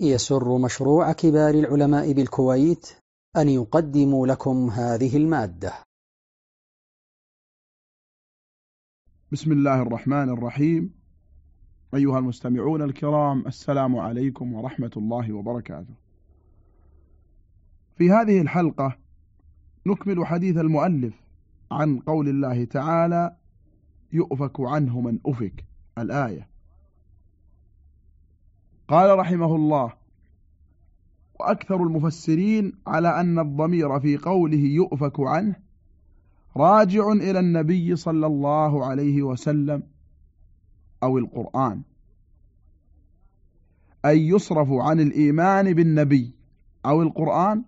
يسر مشروع كبار العلماء بالكويت أن يقدم لكم هذه المادة. بسم الله الرحمن الرحيم. أيها المستمعون الكرام السلام عليكم ورحمة الله وبركاته. في هذه الحلقة نكمل حديث المؤلف عن قول الله تعالى يؤفك عنه من أفك الآية. قال رحمه الله وأكثر المفسرين على أن الضمير في قوله يؤفك عنه راجع إلى النبي صلى الله عليه وسلم أو القرآن أي يصرف عن الإيمان بالنبي أو القرآن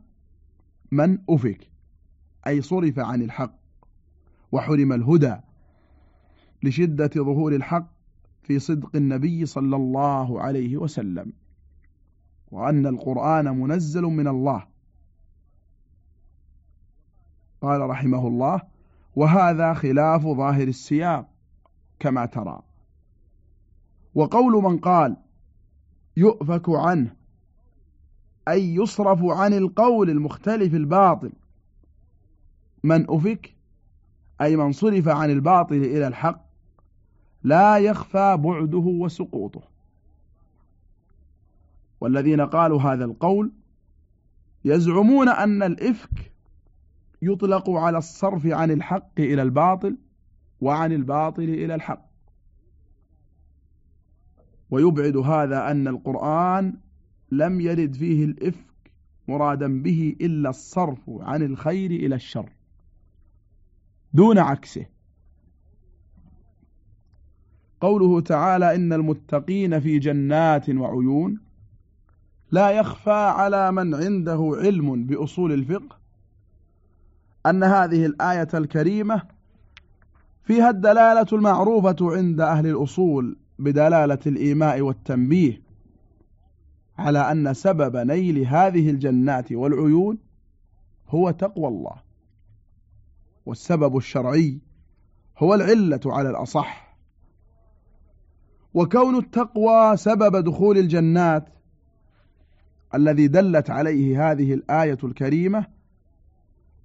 من أفك أي صرف عن الحق وحرم الهدى لشدة ظهور الحق في صدق النبي صلى الله عليه وسلم وأن القرآن منزل من الله. قال رحمه الله وهذا خلاف ظاهر السياق كما ترى. وقول من قال يؤفك عنه أي يصرف عن القول المختلف الباطل. من أفك أي من صرف عن الباطل إلى الحق لا يخفى بعده وسقوطه. والذين قالوا هذا القول يزعمون أن الإفك يطلق على الصرف عن الحق إلى الباطل وعن الباطل إلى الحق. ويبعد هذا أن القرآن لم يرد فيه الإفك مرادا به إلا الصرف عن الخير إلى الشر. دون عكسه قوله تعالى إن المتقين في جنات وعيون لا يخفى على من عنده علم بأصول الفقه أن هذه الآية الكريمة فيها الدلالة المعروفة عند أهل الأصول بدلالة الإيماء والتنبيه على أن سبب نيل هذه الجنات والعيون هو تقوى الله والسبب الشرعي هو العلة على الأصح وكون التقوى سبب دخول الجنات الذي دلت عليه هذه الآية الكريمة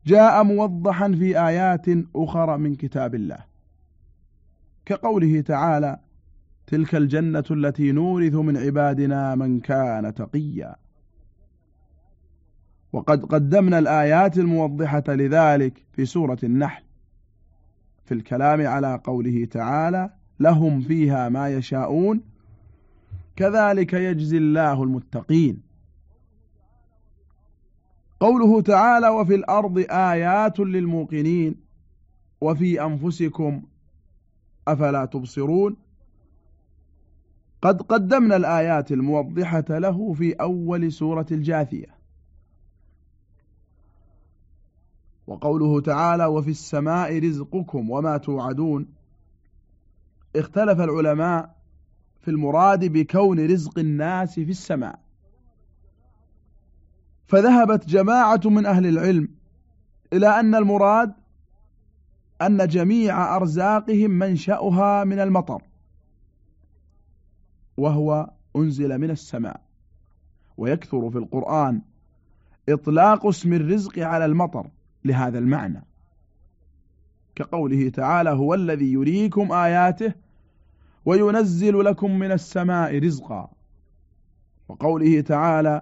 جاء موضحا في آيات أخرى من كتاب الله. كقوله تعالى تلك الجنة التي نورث من عبادنا من كان تقيا وقد قدمنا الآيات الموضحة لذلك في سورة النحل في الكلام على قوله تعالى لهم فيها ما يشاءون كذلك يجزي الله المتقين. قوله تعالى وفي الأرض آيات للموقنين وفي أنفسكم أفلا تبصرون. قد قدمنا الآيات الموضحة له في أول سورة الجاثية. وقوله تعالى وفي السماء رزقكم وما توعدون. اختلف العلماء في المراد بكون رزق الناس في السماء. فذهبت جماعة من أهل العلم إلى أن المراد أن جميع أرزاقهم منشأها من المطر وهو أنزل من السماء. ويكثر في القرآن إطلاق اسم الرزق على المطر لهذا المعنى. كقوله تعالى هو الذي يريكم آياته وينزل لكم من السماء رزقا. وقوله تعالى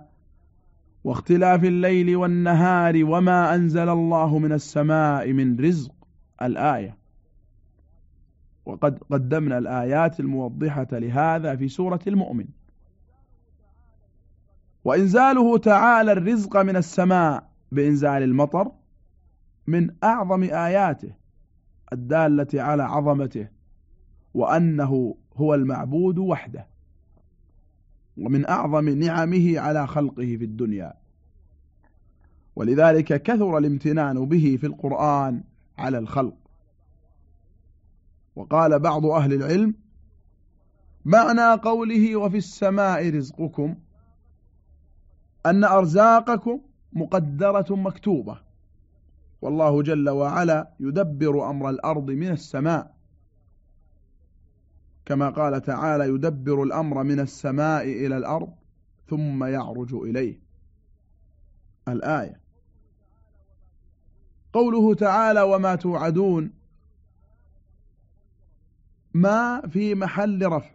واختلاف الليل والنهار وما أنزل الله من السماء من رزق الآية. وقد قدمنا الآيات الموضحة لهذا في سورة المؤمن. وإنزاله تعالى الرزق من السماء بإنزال المطر من أعظم آياته. الدالة على عظمته وأنه هو المعبود وحده ومن أعظم نعمه على خلقه في الدنيا. ولذلك كثر الامتنان به في القرآن على الخلق. وقال بعض أهل العلم معنى قوله وفي السماء رزقكم أن أرزاقكم مقدرة مكتوبة. والله جل وعلا يدبر أمر الأرض من السماء. كما قال تعالى يدبر الأمر من السماء إلى الأرض ثم يعرج إليه. الآية. قوله تعالى وما توعدون ما في محل رفع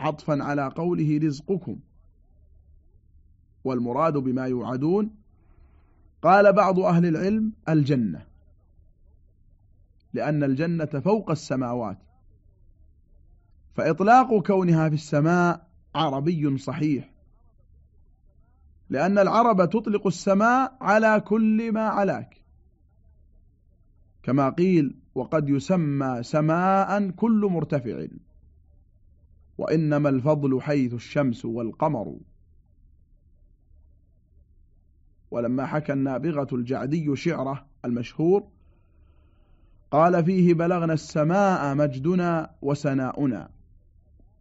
عطفا على قوله رزقكم. والمراد بما يوعدون قال بعض أهل العلم الجنة لأن الجنة فوق السماوات فإطلاق كونها في السماء عربي صحيح لأن العرب تطلق السماء على كل ما علاك كما قيل وقد يسمى سماء كل مرتفع وإنما الفضل حيث الشمس والقمر. ولما حكى النابغة الجعدي شعره المشهور قال فيه بلغنا السماء مجدنا وسناؤنا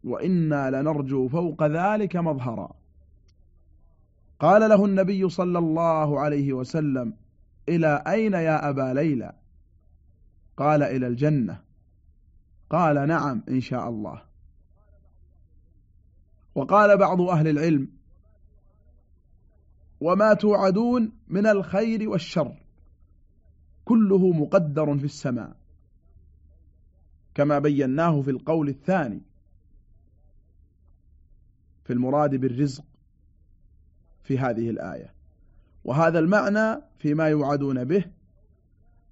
وإنا لنرجو فوق ذلك مظهرا. قال له النبي صلى الله عليه وسلم إلى أين يا أبا ليلى؟ قال إلى الجنة. قال نعم إن شاء الله. وقال بعض أهل العلم وما توعدون من الخير والشر. كله مقدر في السماء. كما بيناه في القول الثاني. في المراد بالرزق في هذه الآية. وهذا المعنى فيما يوعدون به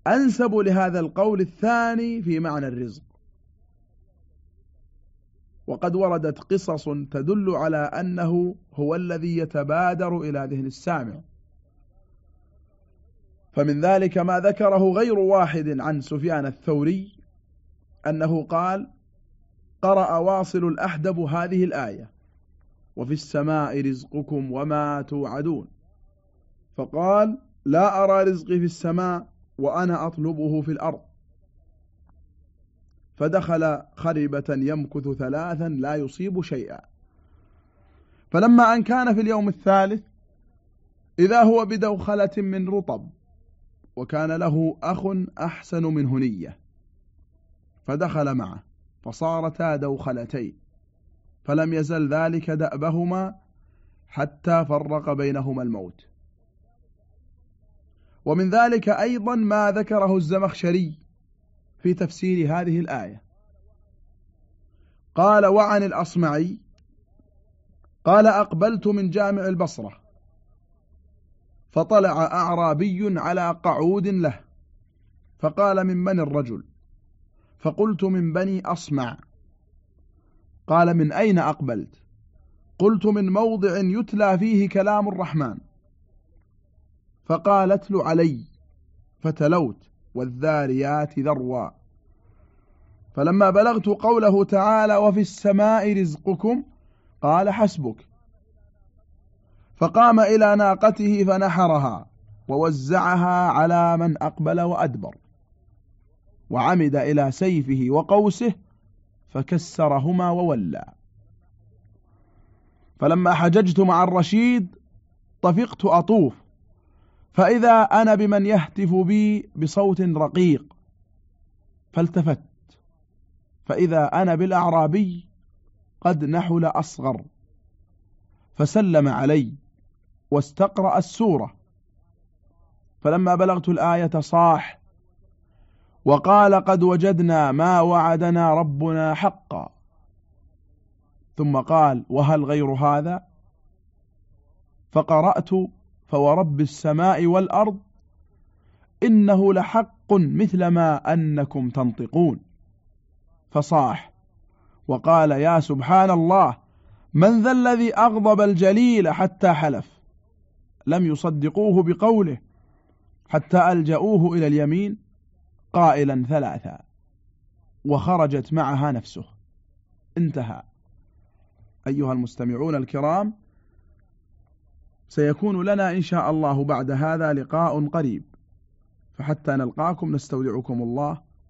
أنسب لهذا القول الثاني في معنى الرزق. وقد وردت قصص تدل على أنه هو الذي يتبادر إلى ذهن السامع. فمن ذلك ما ذكره غير واحد عن سفيان الثوري أنه قال قرأ واصل الأحدب هذه الآية وفي السماء رزقكم وما توعدون فقال لا أرى رزقي في السماء وأنا أطلبه في الأرض فدخل خربة يمكث ثلاثا لا يصيب شيئا. فلما أن كان في اليوم الثالث إذا هو بدوخلة من رطب وكان له أخ أحسن منه نية فدخل معه فصارتا دوخلتين فلم يزل ذلك دأبهما حتى فرق بينهما الموت. ومن ذلك أيضا ما ذكره الزمخشري في تفسير هذه الآية. قال وعن الأصمعي قال أقبلت من جامع البصرة فطلع أعرابي على قعود له فقال من من الرجل؟ فقلت من بني أصمع. قال من أين أقبلت؟ قلت من موضع يتلى فيه كلام الرحمن. فقال اتل علي فتلوت والذاريات ذروا فلما بلغت قوله تعالى وفي السماء رزقكم قال حسبك. فقام إلى ناقته فنحرها ووزعها على من أقبل وأدبر. وعمد إلى سيفه وقوسه فكسرهما وولى. فلما حججت مع الرشيد طفقت أطوف. فإذا أنا بمن يهتف بي بصوت رقيق فالتفت. فإذا أنا بالأعرابي قد نحل أصغر. فسلم علي واستقرأ السورة. فلما بلغت الآية صاح وقال قد وجدنا ما وعدنا ربنا حقا. ثم قال وهل غير هذا؟ فقرأت فورب السماء والأرض إنه لحق مثل ما أنكم تنطقون. فصاح. وقال يا سبحان الله من ذا الذي أغضب الجليل حتى حلف؟ لم يصدقوه بقوله حتى ألجأوه إلى اليمين قائلا ثلاثا. وخرجت معها نفسه. انتهى. أيها المستمعون الكرام سيكون لنا إن شاء الله بعد هذا لقاء قريب. فحتى نلقاكم نستودعكم الله.